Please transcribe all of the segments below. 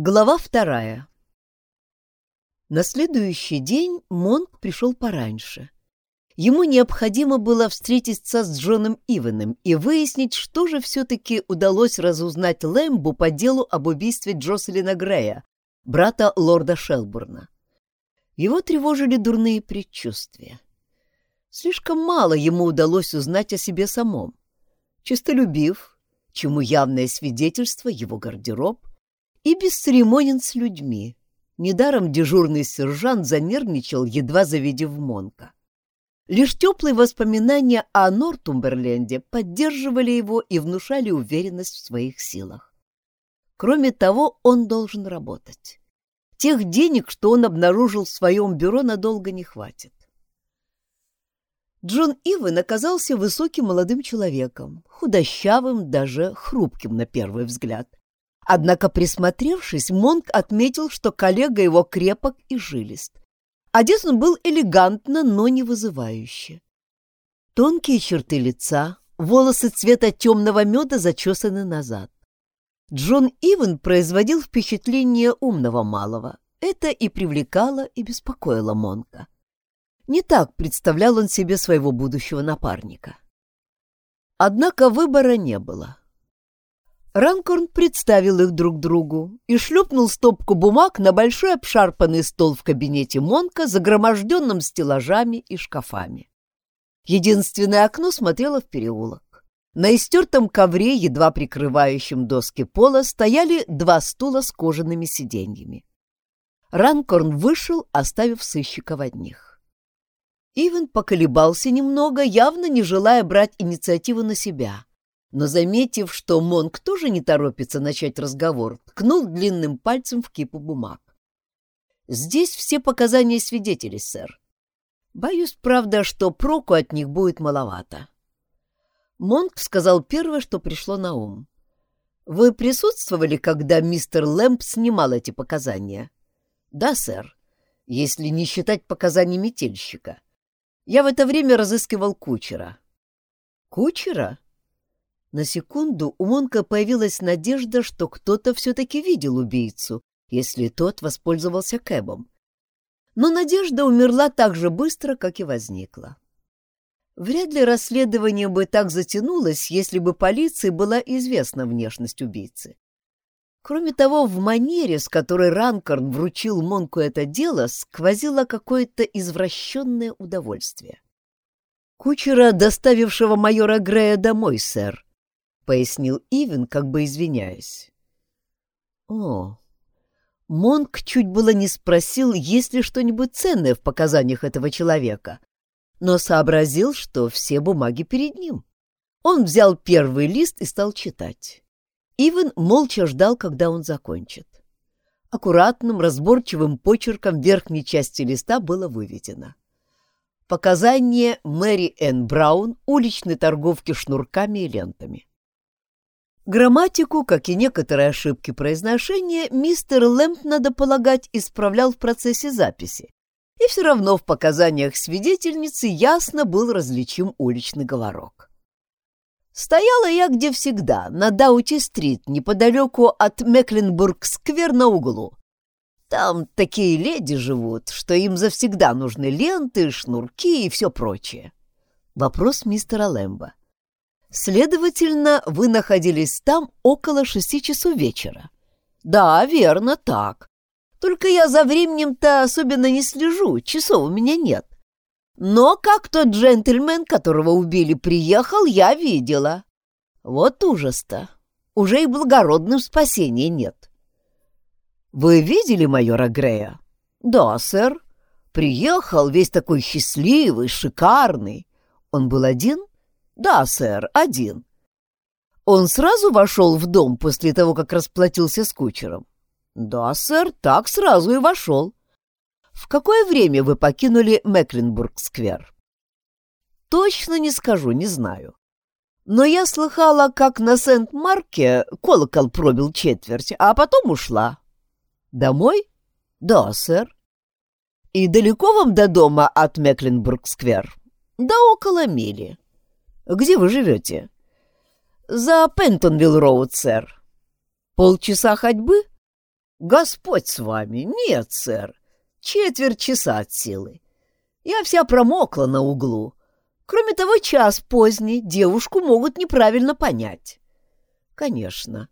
Глава вторая. На следующий день Монк пришел пораньше. Ему необходимо было встретиться с Джоном Иваном и выяснить, что же все-таки удалось разузнать Лэмбу по делу об убийстве Джоселина Грея, брата лорда Шелбурна. Его тревожили дурные предчувствия. Слишком мало ему удалось узнать о себе самом. Чистолюбив, чему явное свидетельство его гардероб, и бесцеремонен с людьми. Недаром дежурный сержант занервничал, едва завидев Монка. Лишь теплые воспоминания о Нортумберленде поддерживали его и внушали уверенность в своих силах. Кроме того, он должен работать. Тех денег, что он обнаружил в своем бюро, надолго не хватит. Джон Ивен оказался высоким молодым человеком, худощавым, даже хрупким на первый взгляд. Однако, присмотревшись, Монк отметил, что коллега его крепок и жилист. Одет он был элегантно, но не вызывающе. Тонкие черты лица, волосы цвета темного меда зачесаны назад. Джон Ивен производил впечатление умного малого. Это и привлекало, и беспокоило Монка. Не так представлял он себе своего будущего напарника. Однако выбора не было. Ранкорн представил их друг другу и шлепнул стопку бумаг на большой обшарпанный стол в кабинете Монка, загроможденном стеллажами и шкафами. Единственное окно смотрело в переулок. На истертом ковре, едва прикрывающем доски пола, стояли два стула с кожаными сиденьями. Ранкорн вышел, оставив сыщиков одних. Ивен поколебался немного, явно не желая брать инициативу на себя — но, заметив, что Монк тоже не торопится начать разговор, ткнул длинным пальцем в кипу бумаг. «Здесь все показания свидетелей, сэр. Боюсь, правда, что проку от них будет маловато». Монк сказал первое, что пришло на ум. «Вы присутствовали, когда мистер Лэмп снимал эти показания?» «Да, сэр, если не считать показаний метельщика. Я в это время разыскивал кучера». «Кучера?» На секунду у Монка появилась надежда, что кто-то все-таки видел убийцу, если тот воспользовался Кэбом. Но надежда умерла так же быстро, как и возникла. Вряд ли расследование бы так затянулось, если бы полиции была известна внешность убийцы. Кроме того, в манере, с которой Ранкорн вручил Монку это дело, сквозило какое-то извращенное удовольствие. «Кучера, доставившего майора Грея домой, сэр», пояснил Ивен, как бы извиняясь. О, Монк чуть было не спросил, есть ли что-нибудь ценное в показаниях этого человека, но сообразил, что все бумаги перед ним. Он взял первый лист и стал читать. Ивен молча ждал, когда он закончит. Аккуратным, разборчивым почерком верхней части листа было выведено. Показание Мэри Энн Браун, уличной торговки шнурками и лентами. Грамматику, как и некоторые ошибки произношения, мистер Лэмп, надо полагать, исправлял в процессе записи. И все равно в показаниях свидетельницы ясно был различим уличный говорок. Стояла я где всегда, на Даути-стрит, неподалеку от Мекленбург-сквер на углу. Там такие леди живут, что им завсегда нужны ленты, шнурки и все прочее. Вопрос мистера Лэмба. Следовательно, вы находились там около шести часов вечера. Да, верно, так. Только я за временем-то особенно не слежу, часов у меня нет. Но как тот джентльмен, которого убили, приехал, я видела. Вот ужас-то. Уже и благородным спасения нет. Вы видели майора Грея? Да, сэр. Приехал весь такой счастливый, шикарный. Он был один? «Да, сэр, один». «Он сразу вошел в дом после того, как расплатился с кучером?» «Да, сэр, так сразу и вошел». «В какое время вы покинули Мекленбург-сквер?» «Точно не скажу, не знаю. Но я слыхала, как на Сент-Марке колокол пробил четверть, а потом ушла». «Домой?» «Да, сэр». «И далеко вам до дома от Мекленбург-сквер?» «Да около мили». Где вы живете?» «За Пентонвилл-роуд, сэр». «Полчаса ходьбы?» Господь с вами! Нет, сэр. Четверть часа от силы. Я вся промокла на углу. Кроме того, час поздний, девушку могут неправильно понять. Конечно.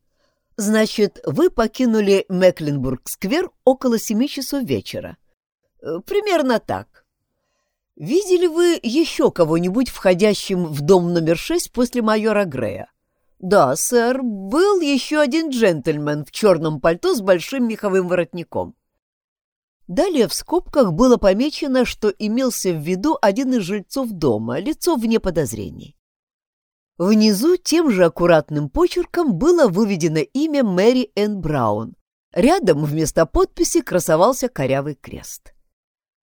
Значит, вы покинули Мекленбург-сквер около семи часов вечера. Э, примерно так. Видели вы еще кого-нибудь входящим в дом номер шесть после майора Грея? «Да, сэр, был еще один джентльмен в черном пальто с большим меховым воротником». Далее в скобках было помечено, что имелся в виду один из жильцов дома, лицо вне подозрений. Внизу тем же аккуратным почерком было выведено имя Мэри Энн Браун. Рядом вместо подписи красовался корявый крест.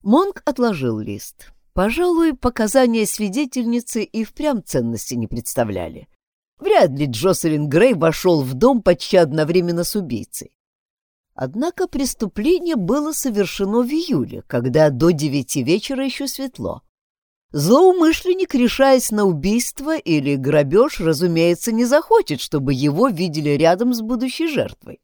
Монк отложил лист. Пожалуй, показания свидетельницы и впрямь ценности не представляли. Вряд ли Джоселин Грей вошел в дом почти одновременно с убийцей. Однако преступление было совершено в июле, когда до девяти вечера еще светло. Злоумышленник, решаясь на убийство или грабеж, разумеется, не захочет, чтобы его видели рядом с будущей жертвой.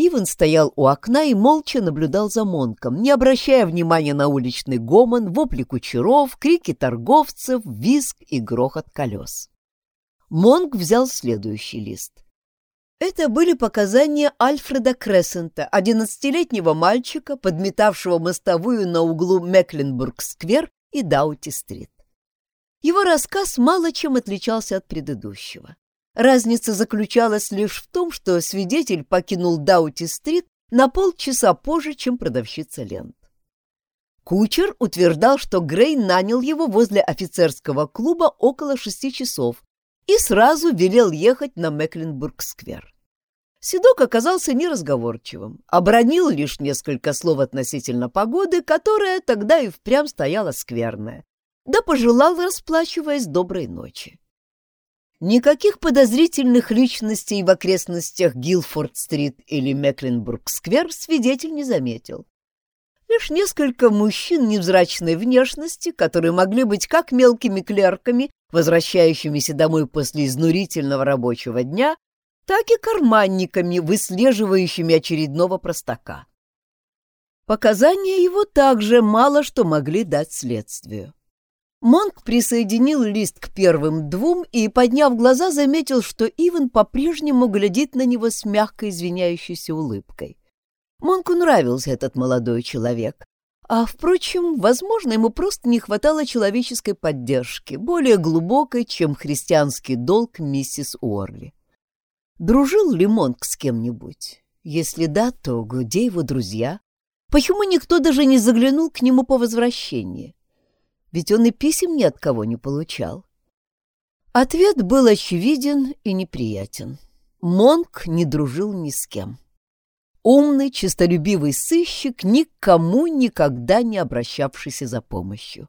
Иван стоял у окна и молча наблюдал за Монком, не обращая внимания на уличный гомон, вопли кучеров, крики торговцев, визг и грохот колес. Монг взял следующий лист. Это были показания Альфреда Крессента, одиннадцатилетнего мальчика, подметавшего мостовую на углу Мекленбург-сквер и Даути-стрит. Его рассказ мало чем отличался от предыдущего. Разница заключалась лишь в том, что свидетель покинул Даути-стрит на полчаса позже, чем продавщица лент. Кучер утверждал, что Грей нанял его возле офицерского клуба около шести часов и сразу велел ехать на Мекленбург-сквер. Седок оказался неразговорчивым, обронил лишь несколько слов относительно погоды, которая тогда и впрямь стояла скверная, да пожелал, расплачиваясь, доброй ночи. Никаких подозрительных личностей в окрестностях Гилфорд-стрит или Мекленбург-сквер свидетель не заметил. Лишь несколько мужчин невзрачной внешности, которые могли быть как мелкими клерками, возвращающимися домой после изнурительного рабочего дня, так и карманниками, выслеживающими очередного простака. Показания его также мало что могли дать следствию. Монк присоединил лист к первым двум и, подняв глаза, заметил, что Иван по-прежнему глядит на него с мягкой извиняющейся улыбкой. Монку нравился этот молодой человек. А, впрочем, возможно, ему просто не хватало человеческой поддержки, более глубокой, чем христианский долг миссис Уорли. Дружил ли Монк с кем-нибудь? Если да, то где его друзья? Почему никто даже не заглянул к нему по возвращении? Ведь он и писем ни от кого не получал. Ответ был очевиден и неприятен. Монк не дружил ни с кем. Умный, честолюбивый сыщик, никому никогда не обращавшийся за помощью.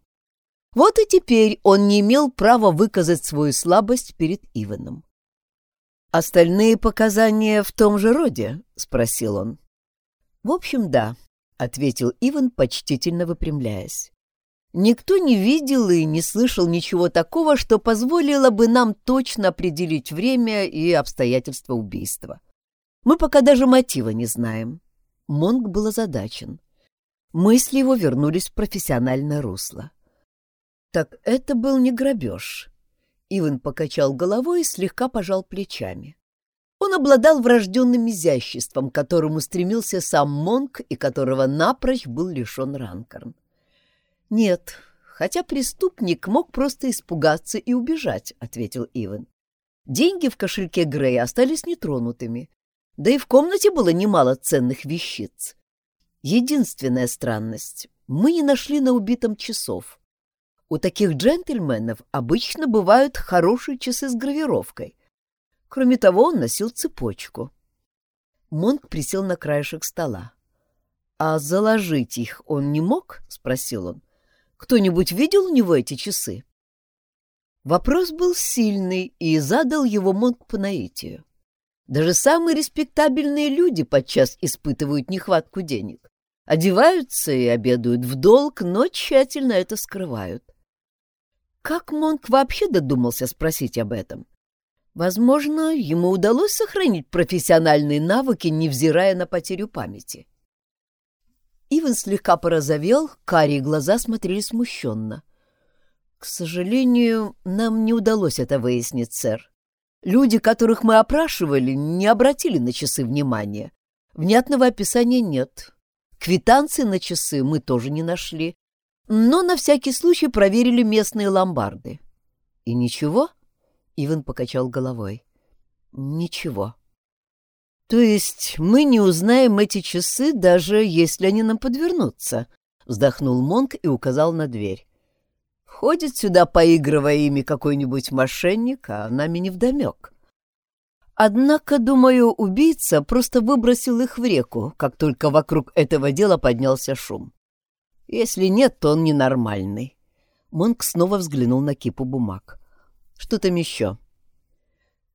Вот и теперь он не имел права выказать свою слабость перед Иваном. «Остальные показания в том же роде?» — спросил он. «В общем, да», — ответил Иван, почтительно выпрямляясь. «Никто не видел и не слышал ничего такого, что позволило бы нам точно определить время и обстоятельства убийства. Мы пока даже мотива не знаем. Монг был озадачен. Мысли его вернулись в профессиональное русло. Так это был не грабеж. Иван покачал головой и слегка пожал плечами. Он обладал врожденным изяществом, к которому стремился сам Монк и которого напрочь был лишен Ранкорн. «Нет, хотя преступник мог просто испугаться и убежать», — ответил Иван. «Деньги в кошельке Грея остались нетронутыми, да и в комнате было немало ценных вещиц. Единственная странность — мы не нашли на убитом часов. У таких джентльменов обычно бывают хорошие часы с гравировкой. Кроме того, он носил цепочку. Монк присел на краешек стола. «А заложить их он не мог?» — спросил он. «Кто-нибудь видел у него эти часы?» Вопрос был сильный, и задал его Монк по наитию. Даже самые респектабельные люди подчас испытывают нехватку денег. Одеваются и обедают в долг, но тщательно это скрывают. Как Монк вообще додумался спросить об этом? Возможно, ему удалось сохранить профессиональные навыки, невзирая на потерю памяти. Иван слегка порозовел, карие глаза смотрели смущенно. «К сожалению, нам не удалось это выяснить, сэр. Люди, которых мы опрашивали, не обратили на часы внимания. Внятного описания нет. Квитанции на часы мы тоже не нашли. Но на всякий случай проверили местные ломбарды. И ничего? Иван покачал головой. Ничего. То есть мы не узнаем эти часы, даже если они нам подвернутся, вздохнул Монк и указал на дверь. Входит сюда, поигрывая ими какой-нибудь мошенник, а нами невдомек. Однако, думаю, убийца просто выбросил их в реку, как только вокруг этого дела поднялся шум. Если нет, то он ненормальный. Монк снова взглянул на кипу бумаг. Что там еще?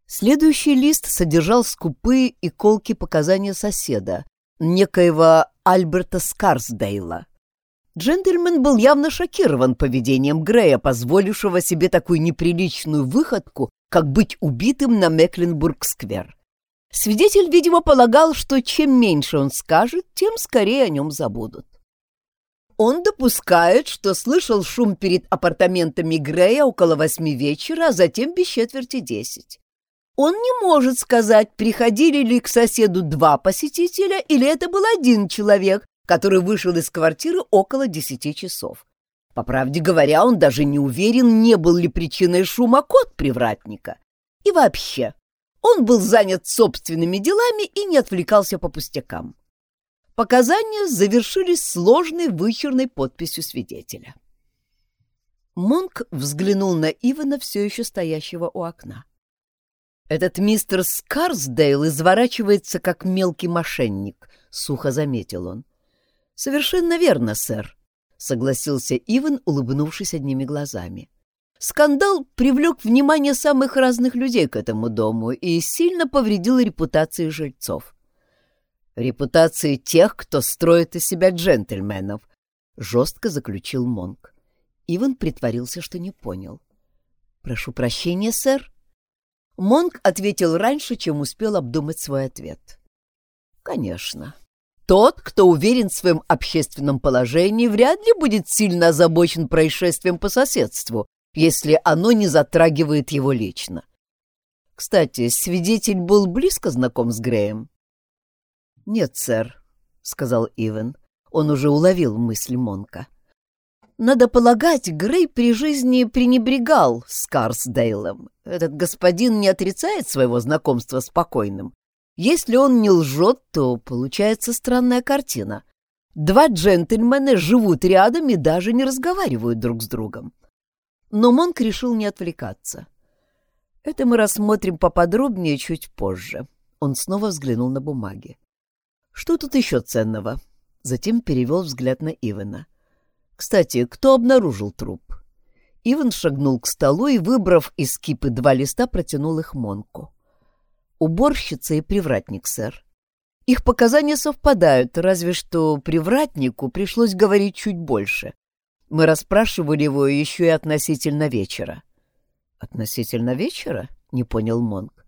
Следующий лист содержал скупые и колкие показания соседа, некоего Альберта Скарсдейла. Джентльмен был явно шокирован поведением Грея, позволившего себе такую неприличную выходку как быть убитым на Мекленбург-сквер. Свидетель, видимо, полагал, что чем меньше он скажет, тем скорее о нем забудут. Он допускает, что слышал шум перед апартаментами Грея около восьми вечера, а затем без четверти десять. Он не может сказать, приходили ли к соседу два посетителя или это был один человек, который вышел из квартиры около десяти часов. По правде говоря, он даже не уверен, не был ли причиной шума кот привратника. И вообще, он был занят собственными делами и не отвлекался по пустякам. Показания завершились сложной вычурной подписью свидетеля. Монк взглянул на Ивана, все еще стоящего у окна. «Этот мистер Скарсдейл изворачивается, как мелкий мошенник», — сухо заметил он. «Совершенно верно, сэр», согласился Иван, улыбнувшись одними глазами. Скандал привлек внимание самых разных людей к этому дому и сильно повредил репутации жильцов. «Репутации тех, кто строит из себя джентльменов», — жестко заключил Монк. Иван притворился, что не понял. «Прошу прощения, сэр». Монк ответил раньше, чем успел обдумать свой ответ. «Конечно. Тот, кто уверен в своем общественном положении, вряд ли будет сильно озабочен происшествием по соседству, если оно не затрагивает его лично. Кстати, свидетель был близко знаком с Греем? «Нет, сэр», — сказал Ивен. Он уже уловил мысль Монка. Надо полагать, Грей при жизни пренебрегал Скарсдейлом. Этот господин не отрицает своего знакомства с покойным, если он не лжет, то получается странная картина. Два джентльмена живут рядом и даже не разговаривают друг с другом. Но Монк решил не отвлекаться. Это мы рассмотрим поподробнее чуть позже. Он снова взглянул на бумаги. Что тут еще ценного? Затем перевел взгляд на Ивана. Кстати, кто обнаружил труп? Иван шагнул к столу и, выбрав из кипы два листа, протянул их Монку уборщица и привратник, сэр. Их показания совпадают, разве что привратнику пришлось говорить чуть больше. Мы расспрашивали его еще и относительно вечера. «Относительно вечера?» — не понял Монк.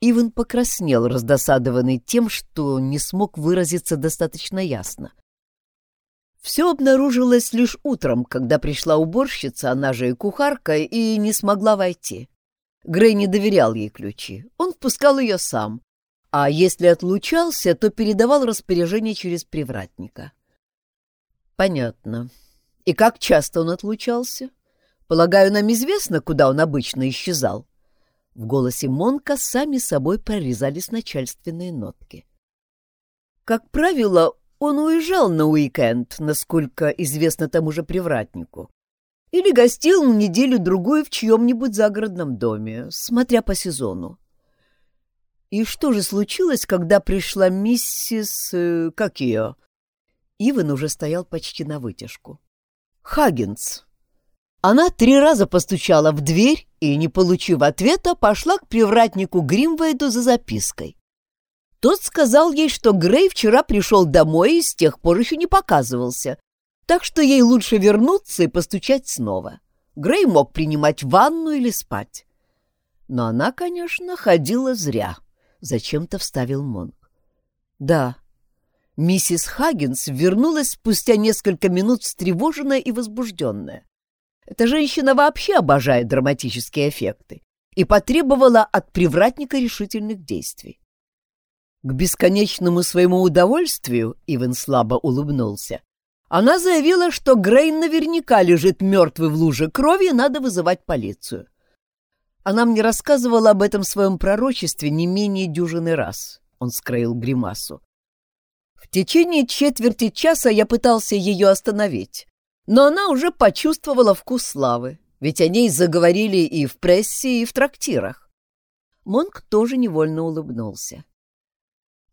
Иван покраснел, раздосадованный тем, что не смог выразиться достаточно ясно. Все обнаружилось лишь утром, когда пришла уборщица, она же и кухарка, и не смогла войти. Грей не доверял ей ключи. Он впускал ее сам. А если отлучался, то передавал распоряжение через привратника. Понятно. И как часто он отлучался? Полагаю, нам известно, куда он обычно исчезал. В голосе Монка сами собой прорезались начальственные нотки. Как правило, он уезжал на уикенд, насколько известно тому же привратнику или гостил неделю-другую в чьем-нибудь загородном доме, смотря по сезону. И что же случилось, когда пришла миссис... Э, как ее? Иван уже стоял почти на вытяжку. Хаггинс. Она три раза постучала в дверь и, не получив ответа, пошла к привратнику Гримвейду за запиской. Тот сказал ей, что Грей вчера пришел домой и с тех пор еще не показывался, так что ей лучше вернуться и постучать снова. Грей мог принимать ванну или спать. Но она, конечно, ходила зря, — зачем-то вставил Монк. Да, миссис Хаггинс вернулась спустя несколько минут встревоженная и возбужденная. Эта женщина вообще обожает драматические эффекты и потребовала от привратника решительных действий. К бесконечному своему удовольствию Иван слабо улыбнулся. Она заявила, что Грейн наверняка лежит мертвый в луже крови и надо вызывать полицию. Она мне рассказывала об этом своем пророчестве не менее дюжины раз. Он скроил гримасу. В течение четверти часа я пытался ее остановить, но она уже почувствовала вкус славы, ведь о ней заговорили и в прессе, и в трактирах. Монк тоже невольно улыбнулся.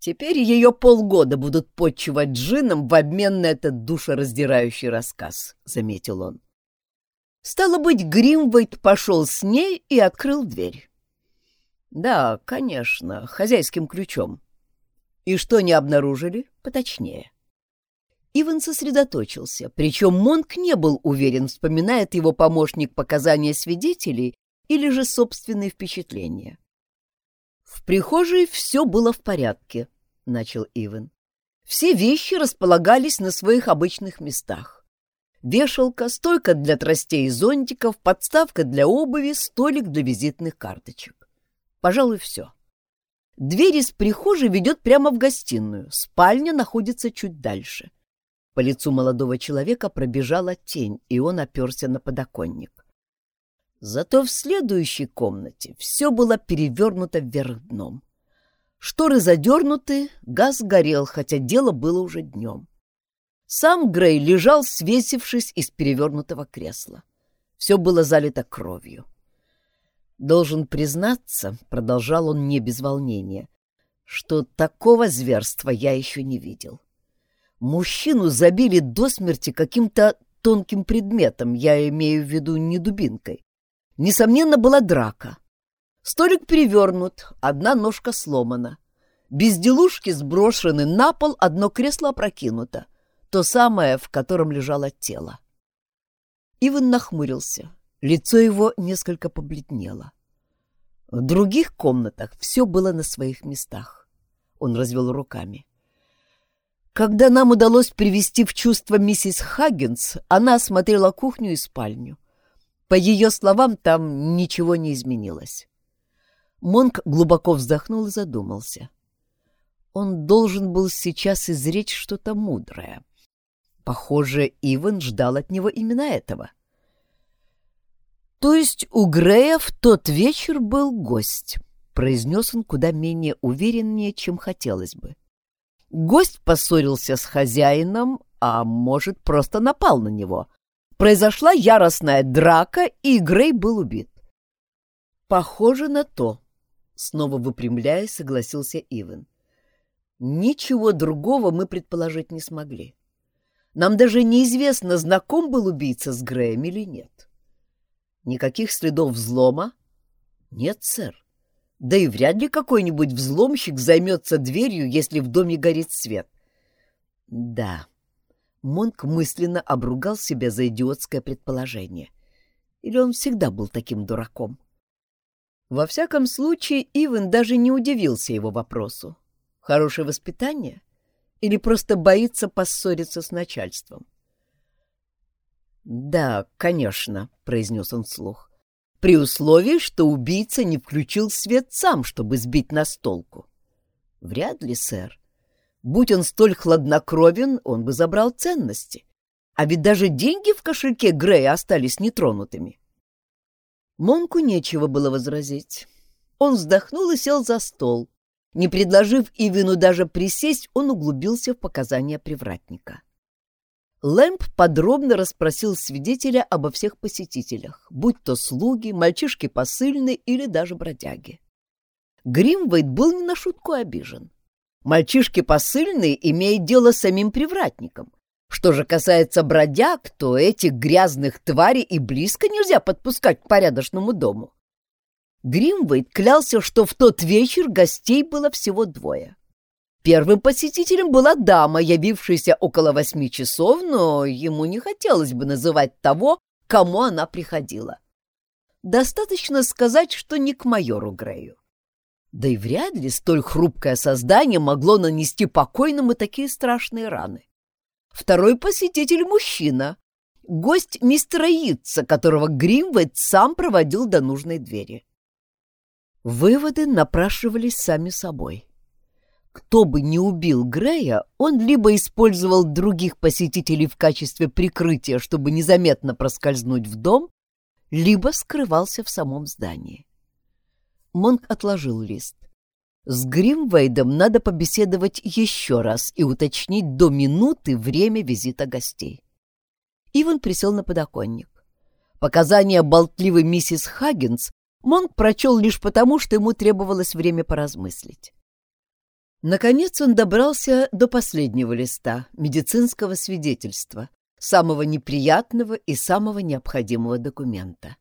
Теперь ее полгода будут подчивать джином в обмен на этот душераздирающий рассказ, — заметил он. Стало быть, Гримвейт пошел с ней и открыл дверь. Да, конечно, хозяйским ключом. И что не обнаружили, поточнее. Иван сосредоточился, причем Монк не был уверен, вспоминает его помощник показания свидетелей или же собственные впечатления. «В прихожей все было в порядке», — начал Иван. «Все вещи располагались на своих обычных местах. Вешалка, стойка для тростей и зонтиков, подставка для обуви, столик для визитных карточек. Пожалуй, все. Дверь из прихожей ведет прямо в гостиную, спальня находится чуть дальше. По лицу молодого человека пробежала тень, и он оперся на подоконник. Зато в следующей комнате все было перевернуто вверх дном. Шторы задернуты, газ горел, хотя дело было уже днем. Сам Грей лежал, свесившись из перевернутого кресла. Все было залито кровью. «Должен признаться», — продолжал он не без волнения, — «что такого зверства я еще не видел. Мужчину забили до смерти каким-то тонким предметом, я имею в виду не дубинкой. Несомненно, была драка. Столик перевернут, одна ножка сломана. Безделушки сброшены на пол, одно кресло опрокинуто то самое, в котором лежало тело. Иван нахмурился, лицо его несколько побледнело. В других комнатах все было на своих местах. Он развел руками. Когда нам удалось привести в чувство миссис Хаггинс, она осмотрела кухню и спальню. По ее словам, там ничего не изменилось. Монк глубоко вздохнул и задумался. Он должен был сейчас изречь что-то мудрое. Похоже, Иван ждал от него именно этого. «То есть у Грея в тот вечер был гость», — произнес он куда менее увереннее, чем хотелось бы. Гость поссорился с хозяином, а может, просто напал на него. Произошла яростная драка, и Грей был убит. «Похоже на то», — снова выпрямляясь, согласился Иван. «Ничего другого мы предположить не смогли. Нам даже неизвестно, знаком был убийца с Греем или нет. Никаких следов взлома? Нет, сэр. Да и вряд ли какой-нибудь взломщик займется дверью, если в доме горит свет. Да. Монк мысленно обругал себя за идиотское предположение. Или он всегда был таким дураком? Во всяком случае, Иван даже не удивился его вопросу. Хорошее воспитание? Или просто боится поссориться с начальством? «Да, конечно», — произнес он вслух, «при условии, что убийца не включил свет сам, чтобы сбить нас толку». «Вряд ли, сэр. Будь он столь хладнокровен, он бы забрал ценности. А ведь даже деньги в кошельке Грея остались нетронутыми». Монку нечего было возразить. Он вздохнул и сел за стол, не предложив Ивину даже присесть, он углубился в показания привратника. Лэмп подробно расспросил свидетеля обо всех посетителях, будь то слуги, мальчишки посыльные или даже бродяги. Гримвейт был не на шутку обижен. Мальчишки посыльные имеют дело с самим привратником. Что же касается бродяг, то этих грязных тварей и близко нельзя подпускать к порядочному дому. Гримвейт клялся, что в тот вечер гостей было всего двое. Первым посетителем была дама, явившаяся около восьми часов, но ему не хотелось бы называть того, кому она приходила. Достаточно сказать, что не к майору Грею. Да и вряд ли столь хрупкое создание могло нанести покойному такие страшные раны. Второй посетитель — мужчина, гость мистера Итца, которого Гримвейт сам проводил до нужной двери. Выводы напрашивались сами собой. Кто бы не убил Грея, он либо использовал других посетителей в качестве прикрытия, чтобы незаметно проскользнуть в дом, либо скрывался в самом здании. Монк отложил лист. С Гримвейдом надо побеседовать еще раз и уточнить до минуты время визита гостей. Иван присел на подоконник. Показания болтливой миссис Хаггинс Монк прочел лишь потому, что ему требовалось время поразмыслить. Наконец он добрался до последнего листа, медицинского свидетельства, самого неприятного и самого необходимого документа.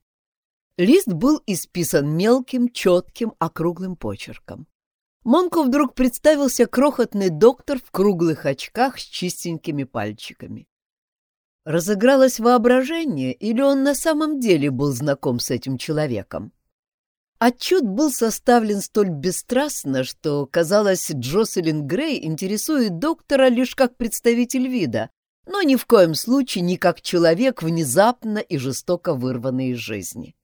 Лист был исписан мелким, четким, округлым почерком. Монку вдруг представился крохотный доктор в круглых очках с чистенькими пальчиками. Разыгралось воображение, или он на самом деле был знаком с этим человеком? Отчет был составлен столь бесстрастно, что, казалось, Джоселин Грей интересует доктора лишь как представитель вида, но ни в коем случае не как человек, внезапно и жестоко вырванный из жизни.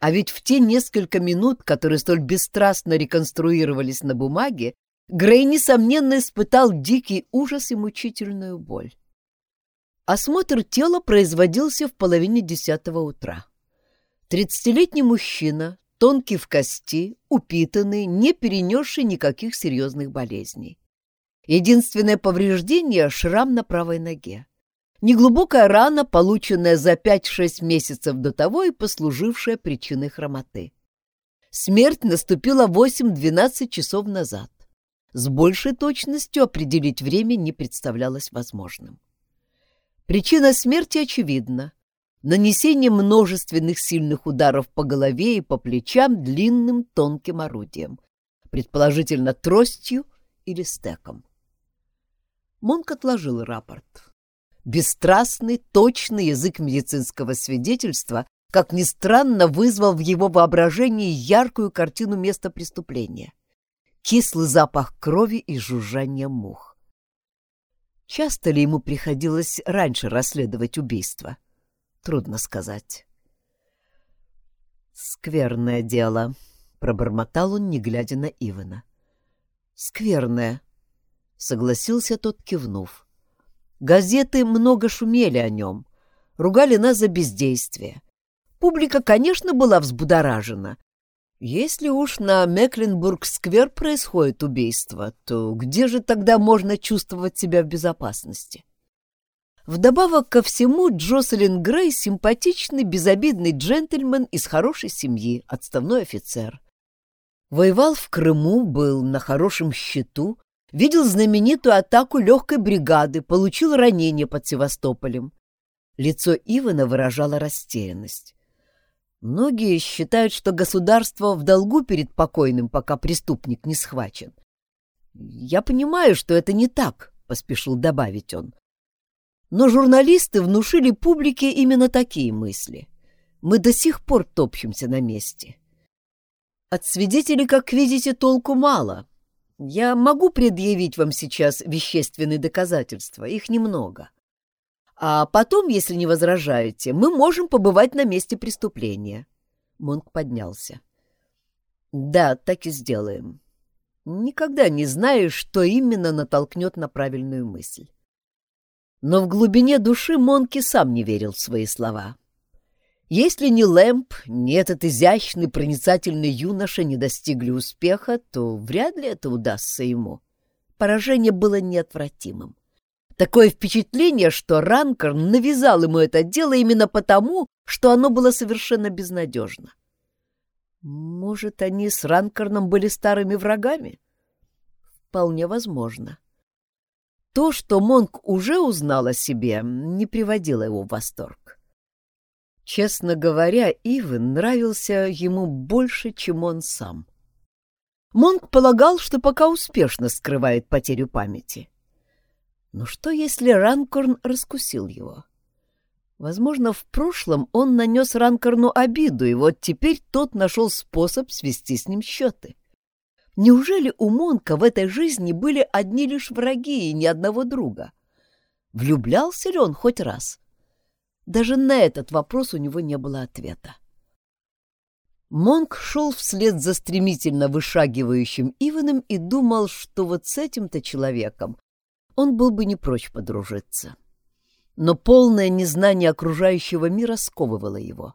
А ведь в те несколько минут, которые столь бесстрастно реконструировались на бумаге, Грей, несомненно, испытал дикий ужас и мучительную боль. Осмотр тела производился в половине десятого утра. Тридцатилетний мужчина, тонкий в кости, упитанный, не перенесший никаких серьезных болезней. Единственное повреждение — шрам на правой ноге. Неглубокая рана, полученная за 5-6 месяцев до того и послужившая причиной хромоты. Смерть наступила 8-12 часов назад. С большей точностью определить время не представлялось возможным. Причина смерти очевидна. Нанесение множественных сильных ударов по голове и по плечам длинным тонким орудием, предположительно тростью или стеком. Монк отложил рапорт. Бесстрастный, точный язык медицинского свидетельства, как ни странно, вызвал в его воображении яркую картину места преступления. Кислый запах крови и жужжание мух. Часто ли ему приходилось раньше расследовать убийство? Трудно сказать. «Скверное дело», — пробормотал он, не глядя на Ивана. «Скверное», — согласился тот, кивнув. Газеты много шумели о нем, ругали нас за бездействие. Публика, конечно, была взбудоражена. Если уж на Мекленбург-сквер происходит убийство, то где же тогда можно чувствовать себя в безопасности? Вдобавок ко всему, Джоселин Грей — симпатичный, безобидный джентльмен из хорошей семьи, отставной офицер. Воевал в Крыму, был на хорошем счету, Видел знаменитую атаку легкой бригады, получил ранение под Севастополем. Лицо Ивана выражало растерянность. Многие считают, что государство в долгу перед покойным, пока преступник не схвачен. Я понимаю, что это не так, — поспешил добавить он. Но журналисты внушили публике именно такие мысли. Мы до сих пор топчемся на месте. От свидетелей, как видите, толку мало. Я могу предъявить вам сейчас вещественные доказательства, их немного. А потом, если не возражаете, мы можем побывать на месте преступления. Монк поднялся. Да, так и сделаем. Никогда не знаешь, что именно натолкнет на правильную мысль. Но в глубине души Монки сам не верил в свои слова. Если ни Лэмп, ни этот изящный, проницательный юноша не достигли успеха, то вряд ли это удастся ему. Поражение было неотвратимым. Такое впечатление, что Ранкер навязал ему это дело именно потому, что оно было совершенно безнадежно. Может, они с Ранкерном были старыми врагами? Вполне возможно. То, что Монк уже узнал о себе, не приводило его в восторг. Честно говоря, Ивен нравился ему больше, чем он сам. Монк полагал, что пока успешно скрывает потерю памяти. Но что, если Ранкорн раскусил его? Возможно, в прошлом он нанес Ранкорну обиду, и вот теперь тот нашел способ свести с ним счеты. Неужели у Монка в этой жизни были одни лишь враги и ни одного друга? Влюблялся ли он хоть раз? Даже на этот вопрос у него не было ответа. Монк шел вслед за стремительно вышагивающим Иваном и думал, что вот с этим-то человеком он был бы не прочь подружиться. Но полное незнание окружающего мира сковывало его.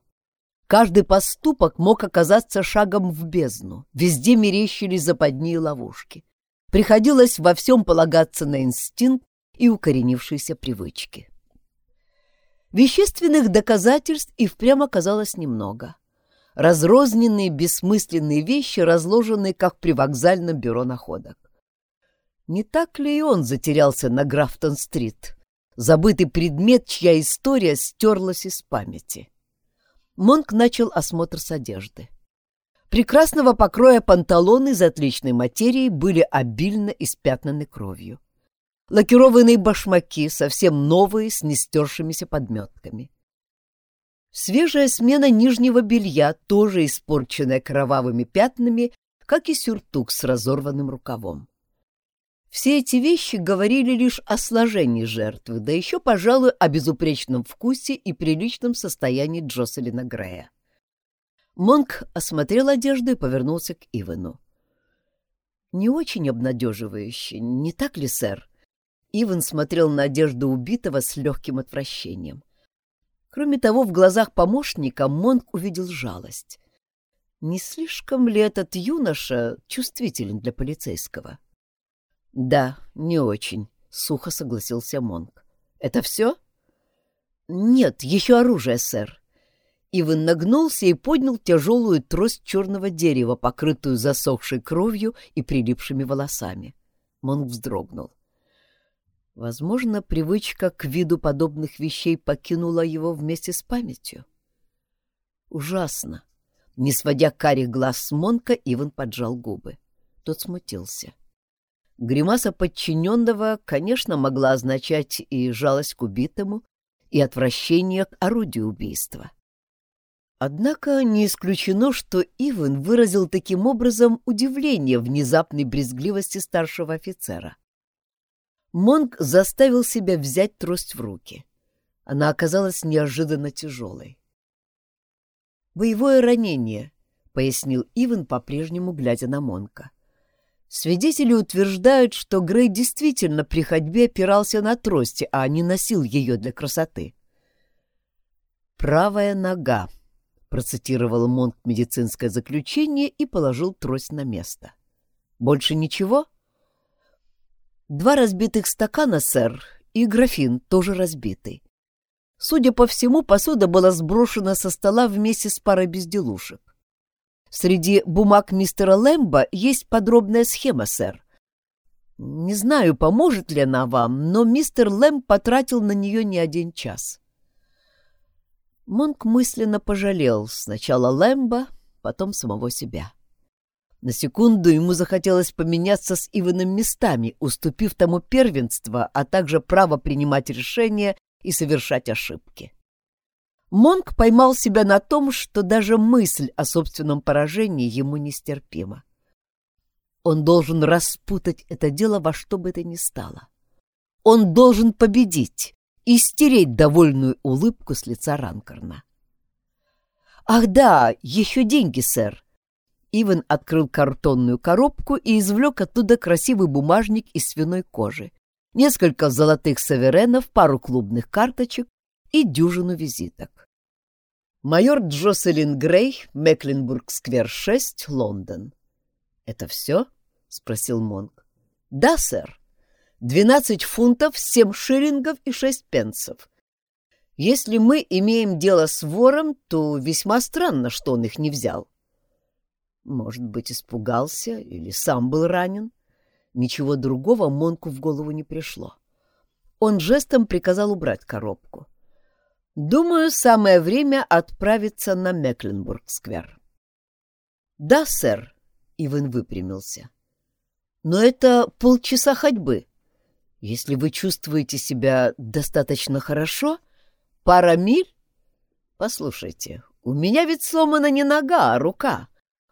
Каждый поступок мог оказаться шагом в бездну, везде мерещились западни и ловушки. Приходилось во всем полагаться на инстинкт и укоренившиеся привычки. Вещественных доказательств и впрямь оказалось немного. Разрозненные бессмысленные вещи, разложенные, как при вокзальном бюро находок. Не так ли и он затерялся на Графтон-стрит? Забытый предмет, чья история стерлась из памяти. Монк начал осмотр с одежды. Прекрасного покроя панталоны из отличной материи были обильно испятнаны кровью. Лакированные башмаки, совсем новые, с нестершимися подметками. Свежая смена нижнего белья, тоже испорченная кровавыми пятнами, как и сюртук с разорванным рукавом. Все эти вещи говорили лишь о сложении жертвы, да еще, пожалуй, о безупречном вкусе и приличном состоянии Джоселина Грея. Монк осмотрел одежду и повернулся к Ивану. «Не очень обнадеживающе, не так ли, сэр?» Иван смотрел на одежду убитого с легким отвращением. Кроме того, в глазах помощника Монк увидел жалость. Не слишком ли этот юноша чувствителен для полицейского? — «Да, не очень», — сухо согласился Монк. «Это все?» «Нет, еще оружие, сэр». Иван нагнулся и поднял тяжелую трость черного дерева, покрытую засохшей кровью и прилипшими волосами. Монк вздрогнул. Возможно, привычка к виду подобных вещей покинула его вместе с памятью. Ужасно. Не сводя карих глаз с Монка, Иван поджал губы. Тот смутился. — Гримаса подчиненного, конечно, могла означать и жалость к убитому, и отвращение к орудию убийства. Однако не исключено, что Иван выразил таким образом удивление внезапной брезгливости старшего офицера. Монг заставил себя взять трость в руки. Она оказалась неожиданно тяжелой. «Боевое ранение», — пояснил Иван, по-прежнему глядя на Монка. Свидетели утверждают, что Грей действительно при ходьбе опирался на трости, а не носил ее для красоты. «Правая нога», — процитировал Монк медицинское заключение и положил трость на место. «Больше ничего?» «Два разбитых стакана, сэр, и графин, тоже разбитый. Судя по всему, посуда была сброшена со стола вместе с парой безделушек. Среди бумаг мистера Лэмбо есть подробная схема, сэр. Не знаю, поможет ли она вам, но мистер Лэмб потратил на нее не один час. Монк мысленно пожалел сначала Лэмбо, потом самого себя. На секунду ему захотелось поменяться с Иваном местами, уступив тому первенство, а также право принимать решения и совершать ошибки. Монк поймал себя на том, что даже мысль о собственном поражении ему нестерпима. Он должен распутать это дело во что бы то ни стало. Он должен победить и стереть довольную улыбку с лица Ранкорна. «Ах да, еще деньги, сэр!» Иван открыл картонную коробку и извлек оттуда красивый бумажник из свиной кожи, несколько золотых саверенов, пару клубных карточек и дюжину визиток. Майор Джоселин Грей, Мекленбург-сквер 6, Лондон. «Это все?» — спросил Монк. «Да, сэр. Двенадцать фунтов, семь шиллингов и шесть пенсов. Если мы имеем дело с вором, то весьма странно, что он их не взял. Может быть, испугался или сам был ранен? Ничего другого Монку в голову не пришло. Он жестом приказал убрать коробку. Думаю, самое время отправиться на Мекленбург-сквер. Да, сэр, Иван выпрямился. Но это полчаса ходьбы. Если вы чувствуете себя достаточно хорошо, Пара миль? Послушайте, у меня ведь сломана не нога, а рука.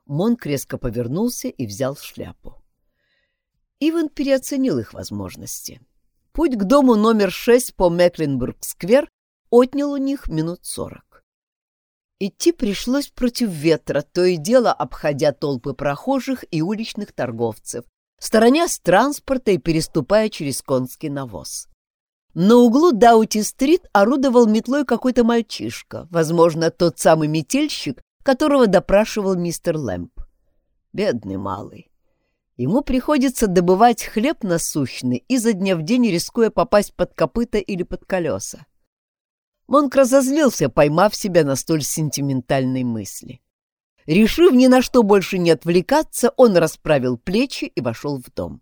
Монк резко повернулся и взял шляпу. Иван переоценил их возможности. Путь к дому номер шесть по Мекленбург-сквер отнял у них минут сорок. Идти пришлось против ветра, то и дело обходя толпы прохожих и уличных торговцев, сторонясь транспорта и переступая через конский навоз. На углу Даути-стрит орудовал метлой какой-то мальчишка, возможно, тот самый метельщик, которого допрашивал мистер Лэмп. Бедный малый. Ему приходится добывать хлеб насущный, изо дня в день рискуя попасть под копыта или под колеса. Монк разозлился, поймав себя на столь сентиментальной мысли. Решив ни на что больше не отвлекаться, он расправил плечи и вошел в дом.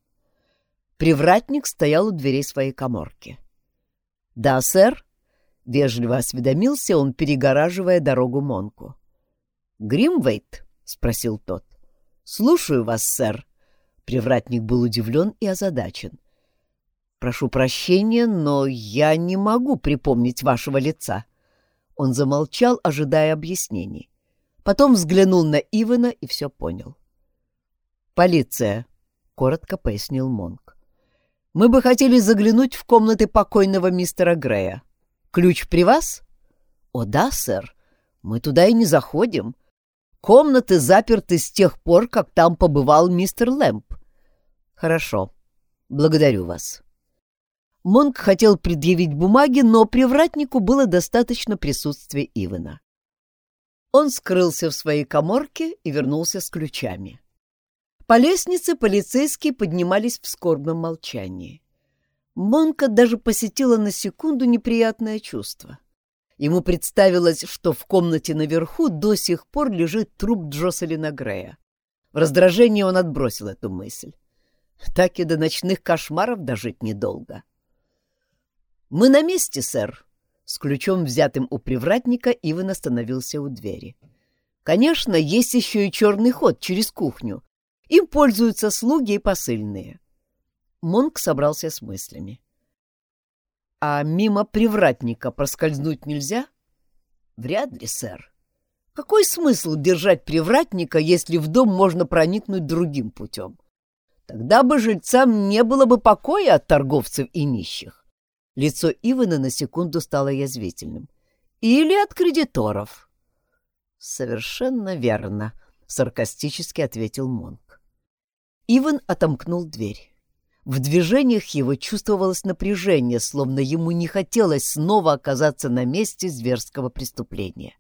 Привратник стоял у дверей своей коморки. «Да, сэр», — вежливо осведомился он, перегораживая дорогу Монку. «Гримвейт?» — спросил тот. «Слушаю вас, сэр». Привратник был удивлен и озадачен. «Прошу прощения, но я не могу припомнить вашего лица». Он замолчал, ожидая объяснений. Потом взглянул на Ивана и все понял. «Полиция», — коротко пояснил Монк. «Мы бы хотели заглянуть в комнаты покойного мистера Грея. Ключ при вас?» «О да, сэр. Мы туда и не заходим. Комнаты заперты с тех пор, как там побывал мистер Лэмп. Хорошо. Благодарю вас. Монк хотел предъявить бумаги, но привратнику было достаточно присутствия Ивана. Он скрылся в своей коморке и вернулся с ключами. По лестнице полицейские поднимались в скорбном молчании. Монка даже посетила на секунду неприятное чувство — Ему представилось, что в комнате наверху до сих пор лежит труп Джоселина Грея. В раздражении он отбросил эту мысль. Так и до ночных кошмаров дожить недолго. «Мы на месте, сэр!» С ключом, взятым у привратника, Иван остановился у двери. «Конечно, есть еще и черный ход через кухню. Им пользуются слуги и посыльные». Монк собрался с мыслями. А мимо привратника проскользнуть нельзя? Вряд ли, сэр. Какой смысл держать привратника, если в дом можно проникнуть другим путем? Тогда бы жильцам не было бы покоя от торговцев и нищих. Лицо Ивана на секунду стало язвительным. Или от кредиторов. Совершенно верно, саркастически ответил Монк. Иван отомкнул дверь. В движениях его чувствовалось напряжение, словно ему не хотелось снова оказаться на месте зверского преступления.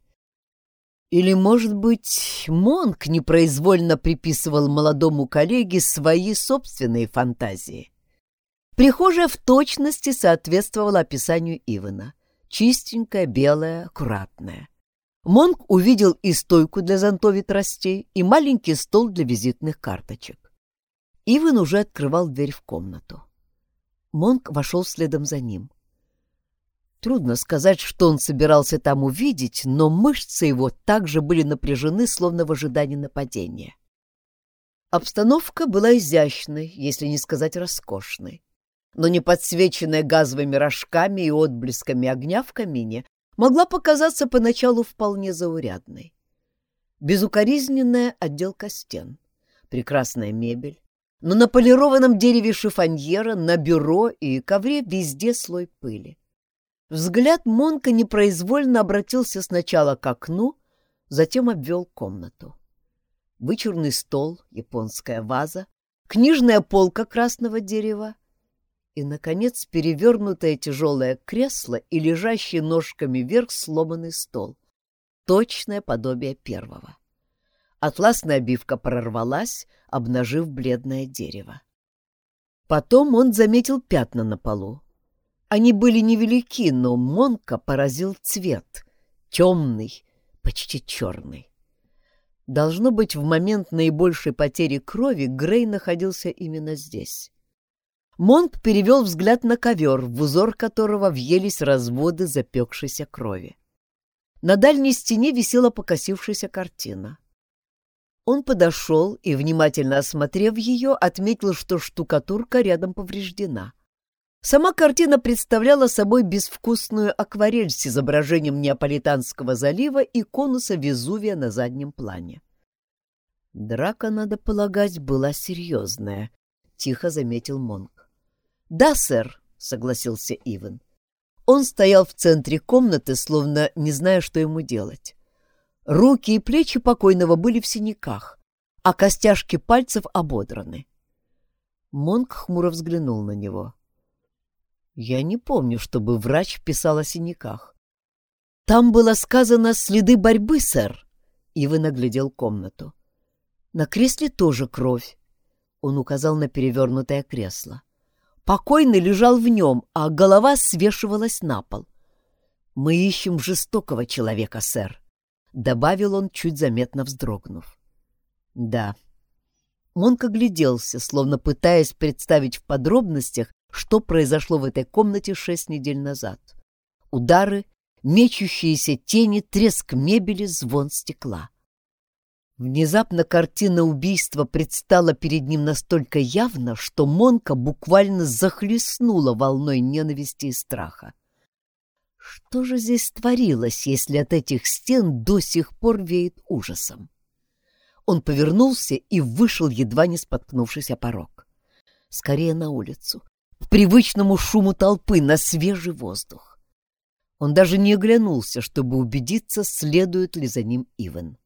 Или, может быть, Монк непроизвольно приписывал молодому коллеге свои собственные фантазии. Прихожая в точности соответствовала описанию Ивана. Чистенькая, белая, аккуратная. Монк увидел и стойку для зонтов и тростей, и маленький стол для визитных карточек. Иван уже открывал дверь в комнату. Монк вошел следом за ним. Трудно сказать, что он собирался там увидеть, но мышцы его также были напряжены, словно в ожидании нападения. Обстановка была изящной, если не сказать роскошной, но не подсвеченная газовыми рожками и отблесками огня в камине могла показаться поначалу вполне заурядной. Безукоризненная отделка стен, прекрасная мебель, но на полированном дереве шифоньера, на бюро и ковре везде слой пыли. Взгляд Монка непроизвольно обратился сначала к окну, затем обвел комнату. Вычурный стол, японская ваза, книжная полка красного дерева и, наконец, перевернутое тяжелое кресло и лежащий ножками вверх сломанный стол. Точное подобие первого. Атласная обивка прорвалась, обнажив бледное дерево. Потом он заметил пятна на полу. Они были невелики, но Монка поразил цвет. Темный, почти черный. Должно быть, в момент наибольшей потери крови Грей находился именно здесь. Монк перевел взгляд на ковер, в узор которого въелись разводы запекшейся крови. На дальней стене висела покосившаяся картина. Он подошел и, внимательно осмотрев ее, отметил, что штукатурка рядом повреждена. Сама картина представляла собой безвкусную акварель с изображением Неаполитанского залива и конуса Везувия на заднем плане. Драка, надо полагать, была серьезная, — тихо заметил Монк. — Да, сэр, — согласился Иван. Он стоял в центре комнаты, словно не зная, что ему делать. Руки и плечи покойного были в синяках, а костяшки пальцев ободраны. Монк хмуро взглянул на него. Я не помню, чтобы врач писал о синяках. Там было сказано «следы борьбы, сэр», — Иван оглядел комнату. На кресле тоже кровь. Он указал на перевернутое кресло. Покойный лежал в нем, а голова свешивалась на пол. «Мы ищем жестокого человека, сэр», — добавил он, чуть заметно вздрогнув. «Да». Монк огляделся, словно пытаясь представить в подробностях, что произошло в этой комнате шесть недель назад. Удары, мечущиеся тени, треск мебели, звон стекла. Внезапно картина убийства предстала перед ним настолько явно, что Монка буквально захлестнула волной ненависти и страха. Что же здесь творилось, если от этих стен до сих пор веет ужасом? Он повернулся и вышел, едва не споткнувшись о порог. Скорее на улицу, к привычному шуму толпы, на свежий воздух. Он даже не оглянулся, чтобы убедиться, следует ли за ним Иван.